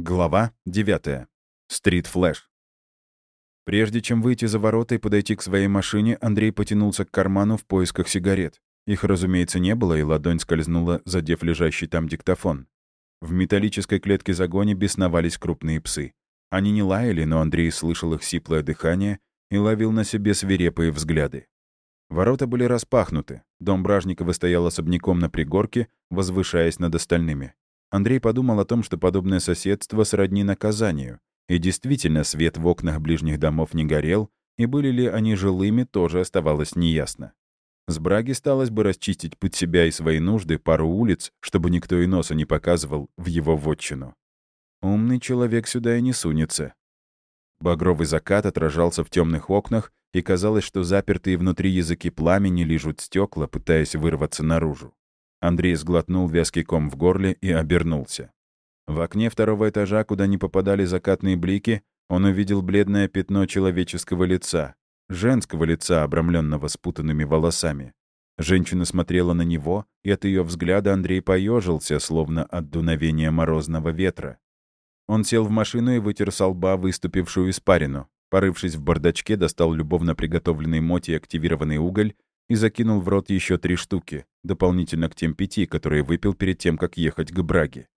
Глава 9. Стрит Флэш. Прежде чем выйти за ворота и подойти к своей машине, Андрей потянулся к карману в поисках сигарет. Их, разумеется, не было, и ладонь скользнула, задев лежащий там диктофон. В металлической клетке загоне бесновались крупные псы. Они не лаяли, но Андрей слышал их сиплое дыхание и ловил на себе свирепые взгляды. Ворота были распахнуты. Дом Бражникова стоял особняком на пригорке, возвышаясь над остальными. Андрей подумал о том, что подобное соседство сродни наказанию. И действительно, свет в окнах ближних домов не горел, и были ли они жилыми, тоже оставалось неясно. С Браги сталось бы расчистить под себя и свои нужды пару улиц, чтобы никто и носа не показывал в его вотчину. Умный человек сюда и не сунется. Багровый закат отражался в темных окнах, и казалось, что запертые внутри языки пламени лижут стекла, пытаясь вырваться наружу. Андрей сглотнул вязкий ком в горле и обернулся. В окне второго этажа, куда не попадали закатные блики, он увидел бледное пятно человеческого лица, женского лица, обрамленного спутанными волосами. Женщина смотрела на него, и от ее взгляда Андрей поежился, словно от дуновения морозного ветра. Он сел в машину и вытер со лба выступившую испарину. Порывшись в бардачке, достал любовно приготовленный моти активированный уголь и закинул в рот еще три штуки, дополнительно к тем пяти, которые выпил перед тем, как ехать к Браге.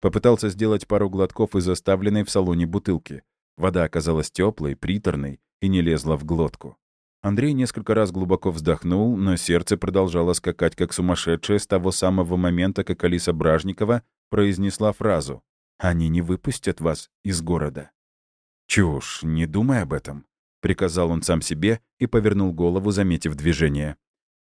Попытался сделать пару глотков из оставленной в салоне бутылки. Вода оказалась теплой, приторной и не лезла в глотку. Андрей несколько раз глубоко вздохнул, но сердце продолжало скакать как сумасшедшее с того самого момента, как Алиса Бражникова произнесла фразу «Они не выпустят вас из города». «Чушь, не думай об этом», — приказал он сам себе и повернул голову, заметив движение.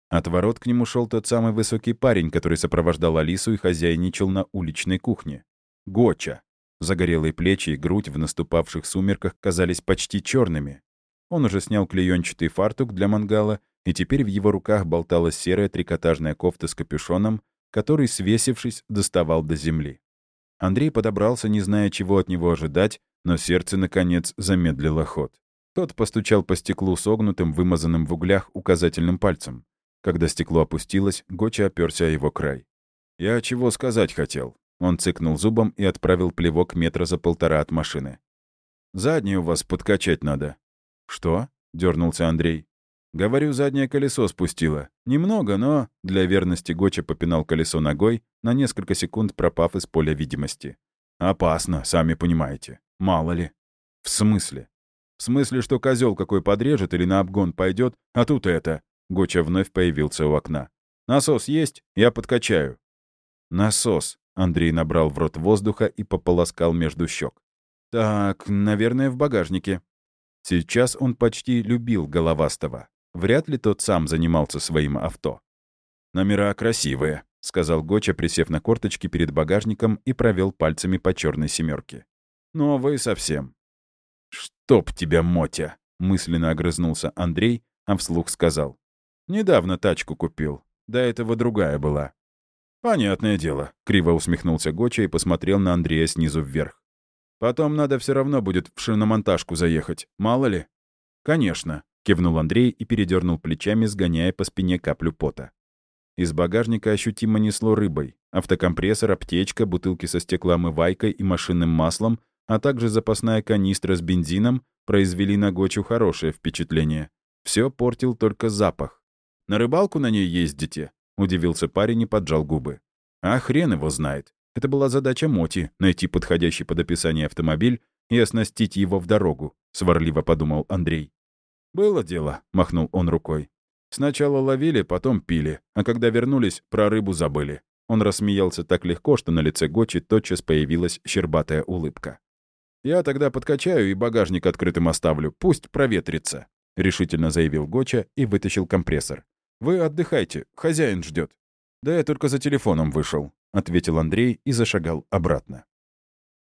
От ворот к нему шел тот самый высокий парень, который сопровождал Алису и хозяйничал на уличной кухне. Гоча. Загорелые плечи и грудь в наступавших сумерках казались почти черными. Он уже снял клеенчатый фартук для мангала, и теперь в его руках болталась серая трикотажная кофта с капюшоном, который, свесившись, доставал до земли. Андрей подобрался, не зная, чего от него ожидать, но сердце, наконец, замедлило ход. Тот постучал по стеклу согнутым, вымазанным в углях указательным пальцем. Когда стекло опустилось, Гоча оперся о его край. «Я чего сказать хотел?» Он цыкнул зубом и отправил плевок метра за полтора от машины. «Заднее у вас подкачать надо». «Что?» — дернулся Андрей. «Говорю, заднее колесо спустило. Немного, но...» Для верности Гоча попинал колесо ногой, на несколько секунд пропав из поля видимости. «Опасно, сами понимаете. Мало ли». «В смысле?» В смысле, что козел какой подрежет или на обгон пойдет, а тут это. Гоча вновь появился у окна. «Насос есть? Я подкачаю». «Насос», — Андрей набрал в рот воздуха и пополоскал между щек. «Так, наверное, в багажнике». Сейчас он почти любил Головастого. Вряд ли тот сам занимался своим авто. «Номера красивые», — сказал Гоча, присев на корточки перед багажником и провел пальцами по черной семерке. «Новые совсем. «Чтоб тебя, Мотя!» — мысленно огрызнулся Андрей, а вслух сказал. «Недавно тачку купил. До этого другая была». «Понятное дело», — криво усмехнулся Гоча и посмотрел на Андрея снизу вверх. «Потом надо все равно будет в шиномонтажку заехать, мало ли». «Конечно», — кивнул Андрей и передернул плечами, сгоняя по спине каплю пота. Из багажника ощутимо несло рыбой. Автокомпрессор, аптечка, бутылки со стеклоомывайкой и машинным маслом а также запасная канистра с бензином произвели на Гочу хорошее впечатление. Все портил только запах. «На рыбалку на ней ездите?» — удивился парень и поджал губы. «А хрен его знает. Это была задача Моти — найти подходящий под описание автомобиль и оснастить его в дорогу», — сварливо подумал Андрей. «Было дело», — махнул он рукой. «Сначала ловили, потом пили, а когда вернулись, про рыбу забыли». Он рассмеялся так легко, что на лице Гочи тотчас появилась щербатая улыбка. «Я тогда подкачаю и багажник открытым оставлю. Пусть проветрится», — решительно заявил Гоча и вытащил компрессор. «Вы отдыхайте, хозяин ждет. «Да я только за телефоном вышел», — ответил Андрей и зашагал обратно.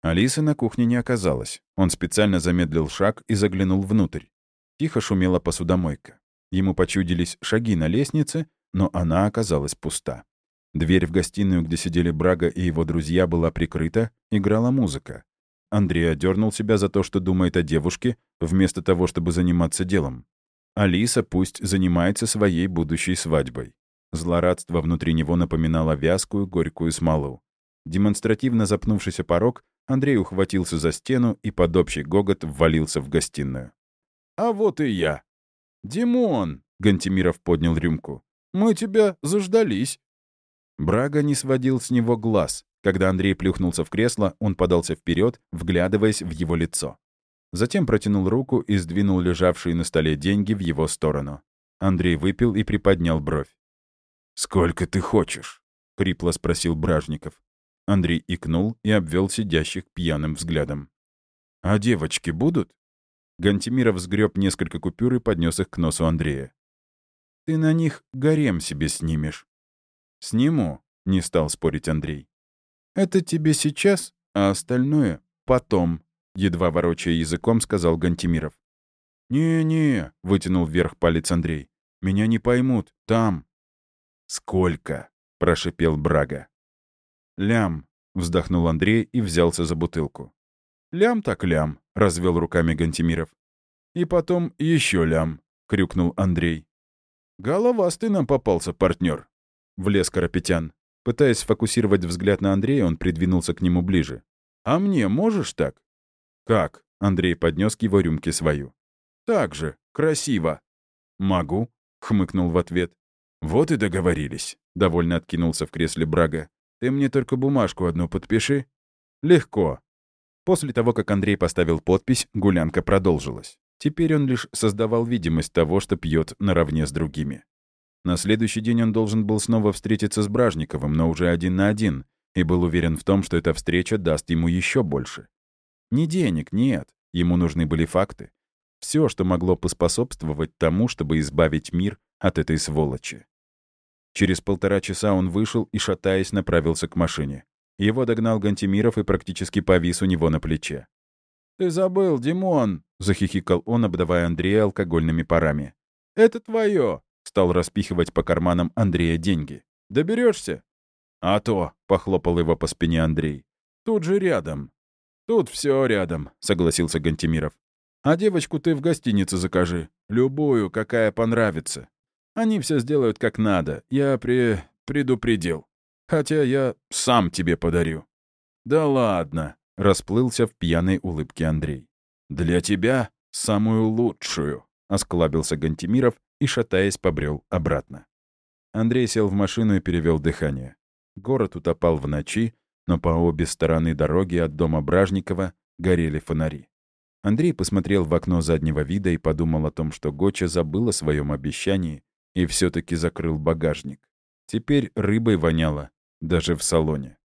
Алисы на кухне не оказалось. Он специально замедлил шаг и заглянул внутрь. Тихо шумела посудомойка. Ему почудились шаги на лестнице, но она оказалась пуста. Дверь в гостиную, где сидели Брага и его друзья, была прикрыта, играла музыка. Андрей одернул себя за то, что думает о девушке, вместо того, чтобы заниматься делом. Алиса пусть занимается своей будущей свадьбой. Злорадство внутри него напоминало вязкую, горькую смолу. Демонстративно запнувшийся порог, Андрей ухватился за стену и под общий гогот ввалился в гостиную. «А вот и я!» «Димон!» — Гантимиров поднял рюмку. «Мы тебя заждались!» Брага не сводил с него глаз. Когда Андрей плюхнулся в кресло, он подался вперед, вглядываясь в его лицо. Затем протянул руку и сдвинул лежавшие на столе деньги в его сторону. Андрей выпил и приподнял бровь. «Сколько ты хочешь?» — хрипло спросил Бражников. Андрей икнул и обвел сидящих пьяным взглядом. «А девочки будут?» Гантимиров сгреб несколько купюр и поднес их к носу Андрея. «Ты на них гарем себе снимешь». «Сниму», — не стал спорить Андрей. «Это тебе сейчас, а остальное — потом», — едва ворочая языком, сказал Гантимиров. «Не-не», — вытянул вверх палец Андрей. «Меня не поймут. Там». «Сколько?» — прошипел Брага. «Лям», — вздохнул Андрей и взялся за бутылку. «Лям так лям», — развел руками Гантимиров. «И потом еще лям», — крюкнул Андрей. «Головастый нам попался, партнер», — влез Карапетян. Пытаясь сфокусировать взгляд на Андрея, он придвинулся к нему ближе. «А мне можешь так?» «Как?» — Андрей поднес к его рюмке свою. «Так же. Красиво». «Могу», — хмыкнул в ответ. «Вот и договорились», — довольно откинулся в кресле Брага. Ты мне только бумажку одну подпиши». «Легко». После того, как Андрей поставил подпись, гулянка продолжилась. Теперь он лишь создавал видимость того, что пьет наравне с другими. На следующий день он должен был снова встретиться с Бражниковым, но уже один на один, и был уверен в том, что эта встреча даст ему еще больше. Не денег, нет. Ему нужны были факты. Все, что могло поспособствовать тому, чтобы избавить мир от этой сволочи. Через полтора часа он вышел и, шатаясь, направился к машине. Его догнал Гантимиров и практически повис у него на плече. «Ты забыл, Димон!» — захихикал он, обдавая Андрея алкогольными парами. «Это твое!» — стал распихивать по карманам Андрея деньги. Доберешься? «А то!» — похлопал его по спине Андрей. «Тут же рядом». «Тут все рядом», — согласился Гантимиров. «А девочку ты в гостинице закажи. Любую, какая понравится. Они все сделают как надо. Я при... предупредил. Хотя я сам тебе подарю». «Да ладно», — расплылся в пьяной улыбке Андрей. «Для тебя самую лучшую», — осклабился Гантимиров и, шатаясь, побрел обратно. Андрей сел в машину и перевел дыхание. Город утопал в ночи, но по обе стороны дороги от дома Бражникова горели фонари. Андрей посмотрел в окно заднего вида и подумал о том, что Гоча забыл о своем обещании и все таки закрыл багажник. Теперь рыбой воняло, даже в салоне.